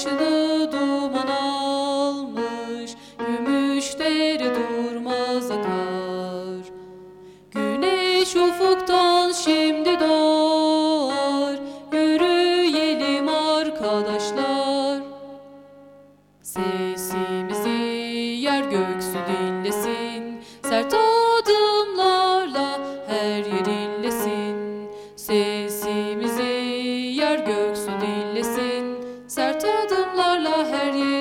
başını duman almış Gümüşleri durmaz akar Güneş ufuktan şimdi doğar Yürüyelim arkadaşlar. Sesimizi yer göksü dinlesin Sert adımlarla her yer inlesin. Sesimizi yer göksü dinlesin Sert adımlarla her yere